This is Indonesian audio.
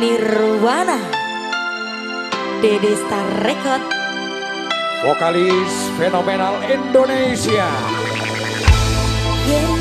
Nirwana Dede Star Record. Vokalis fenomenal Indonesia. Yeah.